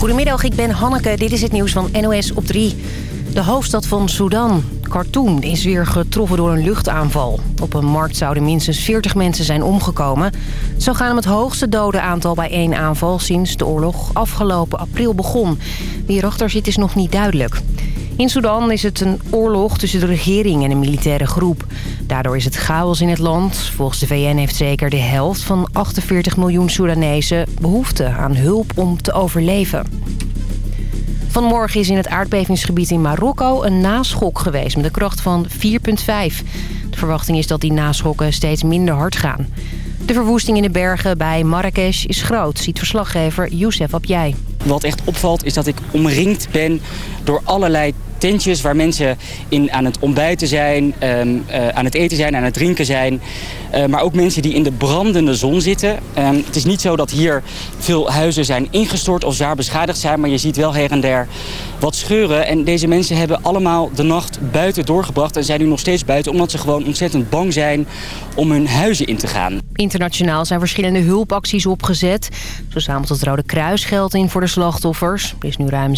Goedemiddag, ik ben Hanneke. Dit is het nieuws van NOS op 3. De hoofdstad van Sudan, Khartoum, is weer getroffen door een luchtaanval. Op een markt zouden minstens 40 mensen zijn omgekomen. Zo gaan om het hoogste dodenaantal bij één aanval sinds de oorlog afgelopen april begon. Wie erachter zit is nog niet duidelijk. In Sudan is het een oorlog tussen de regering en een militaire groep. Daardoor is het chaos in het land. Volgens de VN heeft zeker de helft van 48 miljoen Soedanezen behoefte aan hulp om te overleven. Vanmorgen is in het aardbevingsgebied in Marokko een naschok geweest met een kracht van 4,5. De verwachting is dat die naschokken steeds minder hard gaan. De verwoesting in de bergen bij Marrakesh is groot, ziet verslaggever Youssef Abjai. Wat echt opvalt is dat ik omringd ben door allerlei tentjes waar mensen in aan het ontbijten zijn, ehm, eh, aan het eten zijn, aan het drinken zijn. Uh, maar ook mensen die in de brandende zon zitten. Ehm, het is niet zo dat hier veel huizen zijn ingestort of zwaar beschadigd zijn, maar je ziet wel her en der wat scheuren. En deze mensen hebben allemaal de nacht buiten doorgebracht en zijn nu nog steeds buiten omdat ze gewoon ontzettend bang zijn om hun huizen in te gaan. Internationaal zijn verschillende hulpacties opgezet. Zo zamelt het Rode Kruis geld in voor de slachtoffers. Er is nu ruim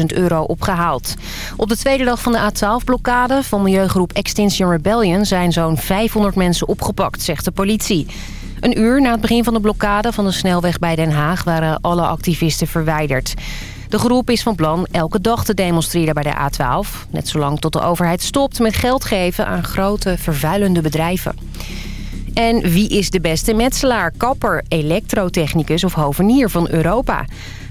630.000 euro opgehaald. Op de tweede dag van de A12-blokkade van milieugroep Extinction Rebellion... zijn zo'n 500 mensen opgepakt, zegt de politie. Een uur na het begin van de blokkade van de snelweg bij Den Haag... waren alle activisten verwijderd. De groep is van plan elke dag te demonstreren bij de A12. Net zolang tot de overheid stopt met geld geven aan grote vervuilende bedrijven. En wie is de beste metselaar, kapper, elektrotechnicus of hovenier van Europa?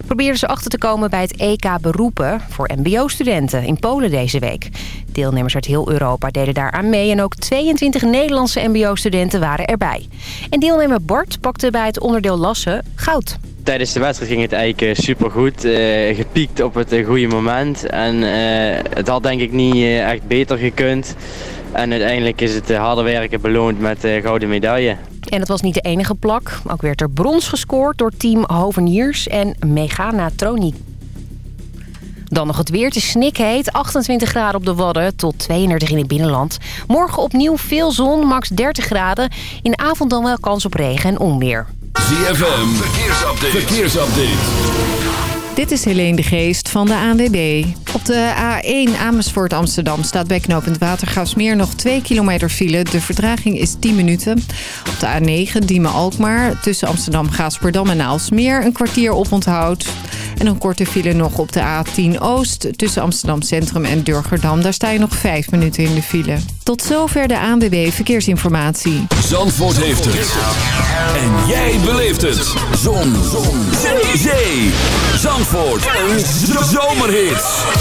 Probeerden ze achter te komen bij het EK Beroepen voor mbo-studenten in Polen deze week. Deelnemers uit heel Europa deden daar aan mee en ook 22 Nederlandse mbo-studenten waren erbij. En deelnemer Bart pakte bij het onderdeel lassen goud. Tijdens de wedstrijd ging het eigenlijk supergoed. Uh, gepiekt op het goede moment. En het had denk ik niet echt beter gekund. En uiteindelijk is het harde werken beloond met de gouden medaille. En het was niet de enige plak. Ook werd er brons gescoord door team Hoveniers en Megana Tronic. Dan nog het weer. Het is snikheet. 28 graden op de Wadden tot 32 in het binnenland. Morgen opnieuw veel zon, max 30 graden. In de avond dan wel kans op regen en onweer. ZFM, verkeersupdate. verkeersupdate. Dit is Helene de Geest van de ANWB. Op de A1 Amersfoort Amsterdam staat bij knooppunt Watergraafsmeer nog 2 kilometer file. De vertraging is 10 minuten. Op de A9 Diemen-Alkmaar tussen Amsterdam, Gaasperdam en Aalsmeer een kwartier oponthoud. En een korte file nog op de A10 Oost tussen Amsterdam Centrum en Durgerdam. Daar sta je nog 5 minuten in de file. Tot zover de ANWB Verkeersinformatie. Zandvoort heeft het. En jij beleeft het. Zon. Zon. Zee. Zee. Zandvoort. Een zomerhit.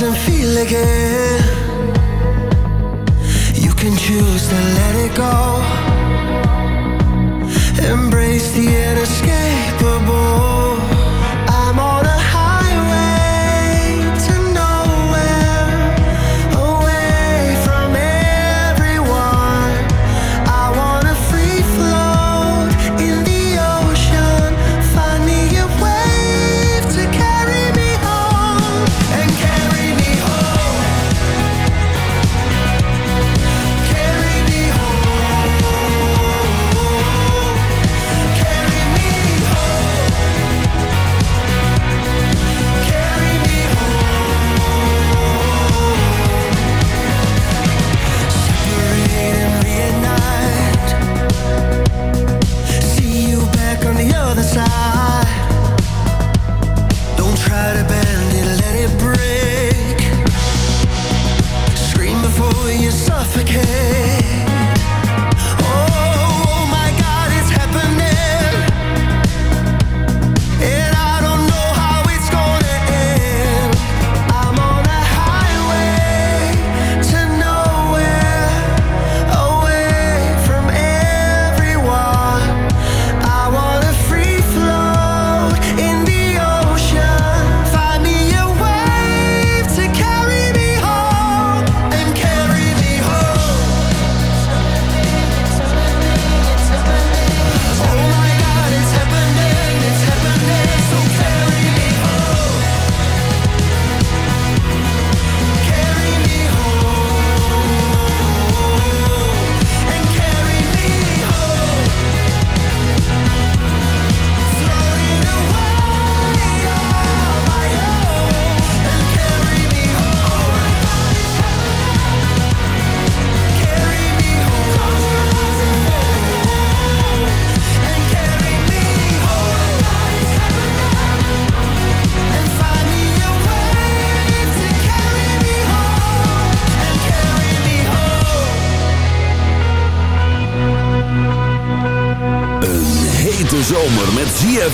doesn't feel again You can choose to let it go. Embrace the inescapable.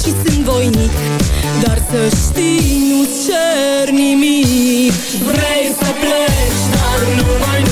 și sunt voinic Dar să știi, nu cer nimic. Vrei să pleci, dar nu mai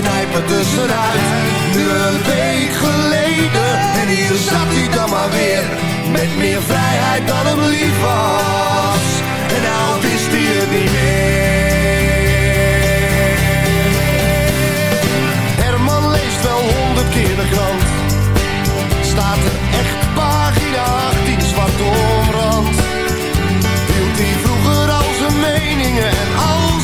knijp er tussenuit. Nu een week geleden, en hier zat hij dan maar weer. Met meer vrijheid dan hem lief was. En nou wist hij het niet meer. Herman leest wel honderd keer de krant.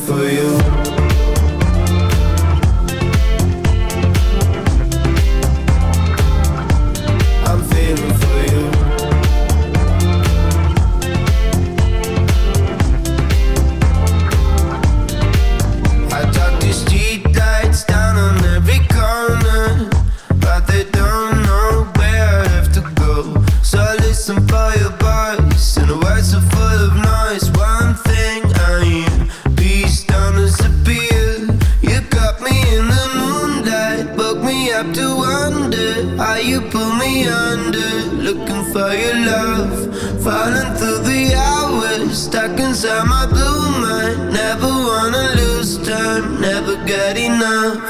for you. Now.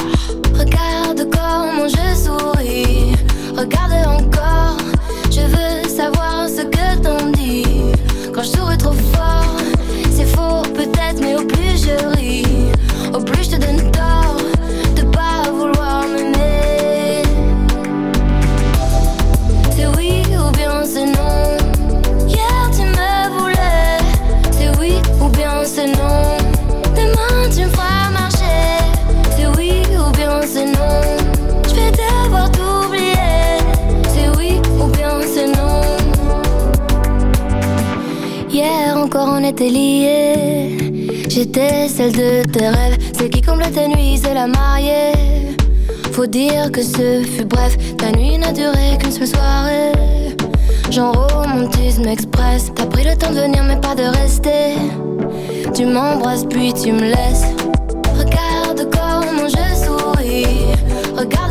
Encore on était liés. J'étais celle de tes rêves, celle qui comble tes nuits, c'est la mariée. Faut dire que ce fut bref, ta nuit n'a duré qu'une seule soirée. Genre romantisme express, t'as pris le temps de venir mais pas de rester. Tu m'embrasses puis tu me laisses. Regarde comment je souris, regarde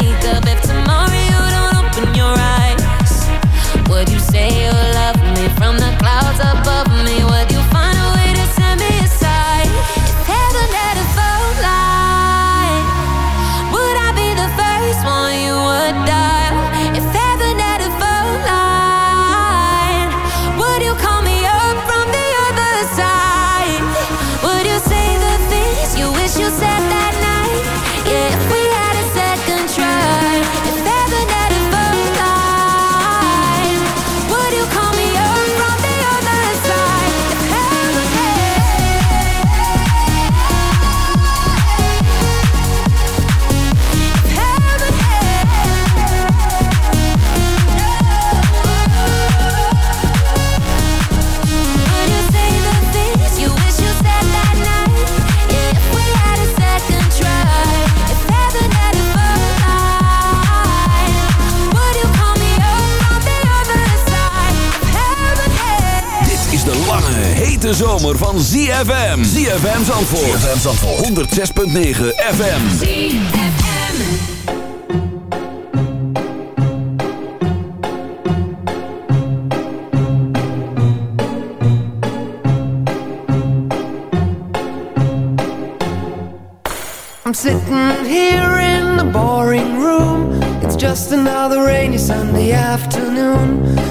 Make up. Zomer van ZFM. ZFM Zandvoort. ZFM Zandvoort. 106.9 FM. I'm sitting here in the boring room. It's just another rainy Sunday afternoon.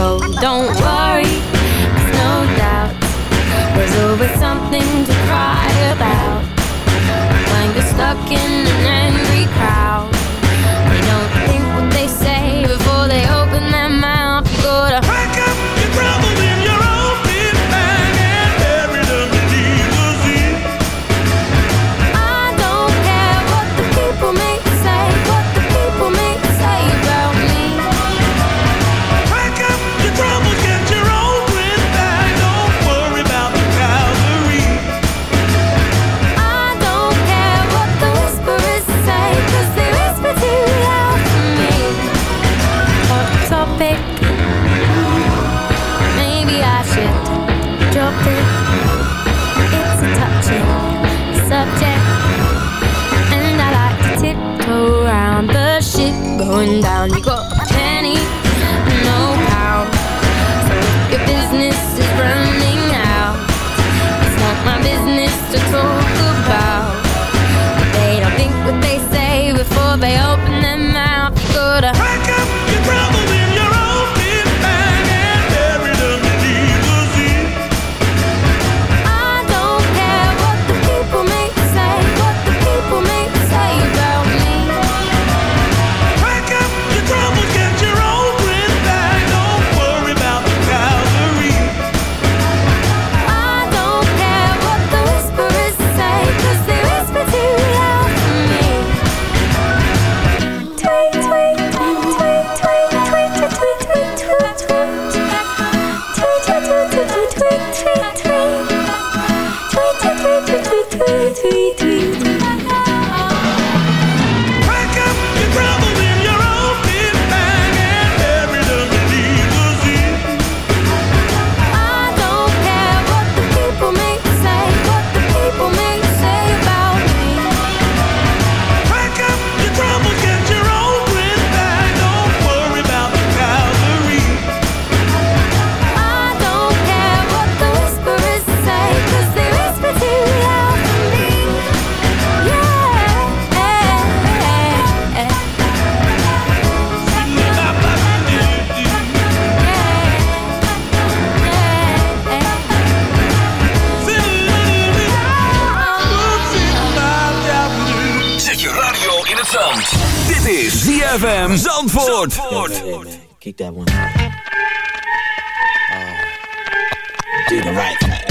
Told Don't worry, there's no doubt. There's always something to cry about. When you're stuck in an angry crowd ZFM Zandvoort. Keep that one. Uh, do the right thing.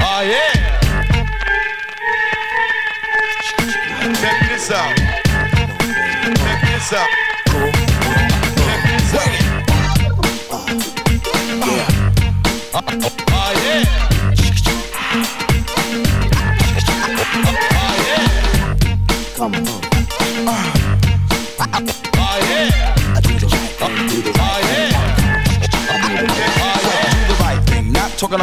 Oh yeah. Check this out.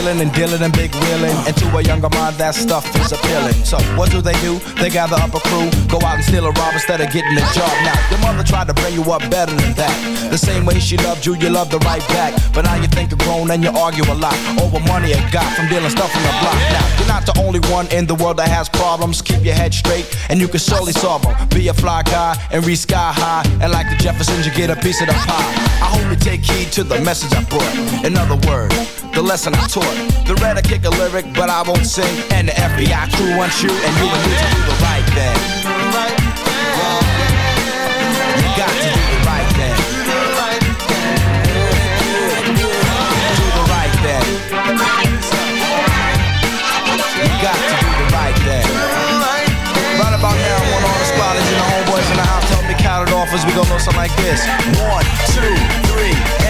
And dealing and big wheeling. And to a younger mind, that stuff is appealing. So what do they do? They gather up a crew, go out and steal a rob instead of getting a job. Now, your mother tried you up better than that. The same way she loved you, you loved her right back. But now you think you're grown and you argue a lot over money you got from dealing stuff on the block. Now, you're not the only one in the world that has problems. Keep your head straight and you can surely solve them. Be a fly guy and reach sky high. And like the Jeffersons, you get a piece of the pie. I hope you take heed to the message I brought. In other words, the lesson I taught. The red I kick a lyric, but I won't sing. And the FBI crew wants you, and you and me to do the right thing. You got to do the right thing. Do the right thing. Do the right thing. You got to do the right thing. Right about now, all the and the homeboys in the house help me count it off as we go something like this. One, two, three, and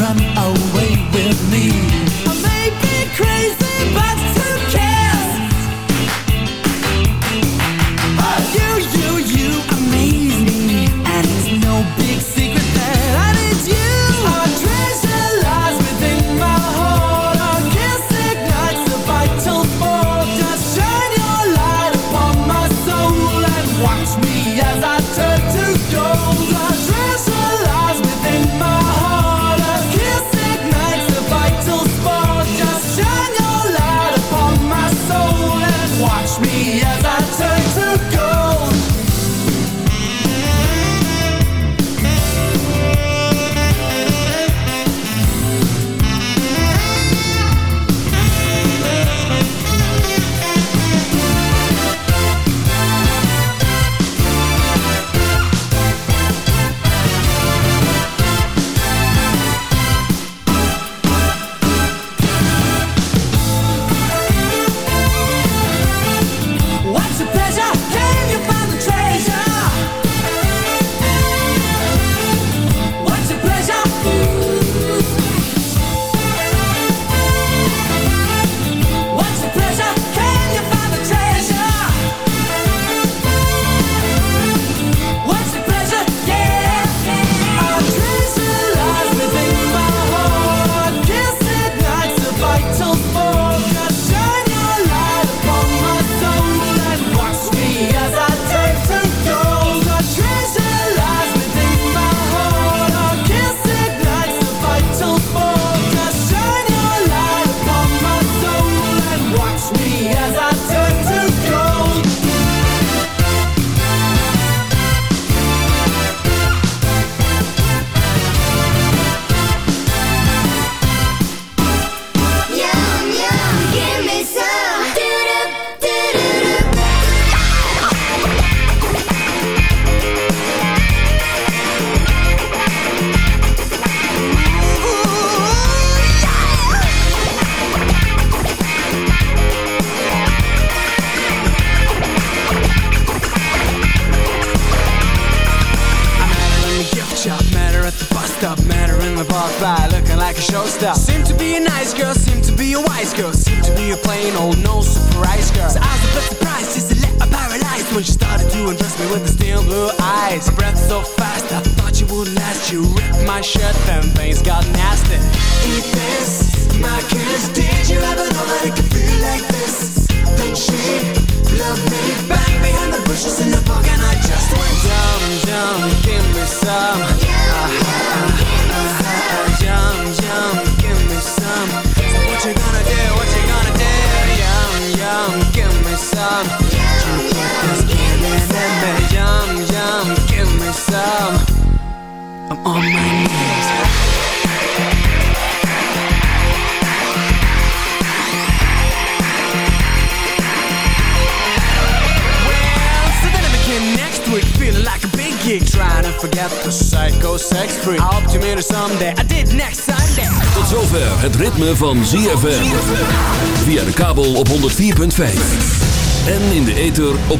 run away with me. I may be crazy, but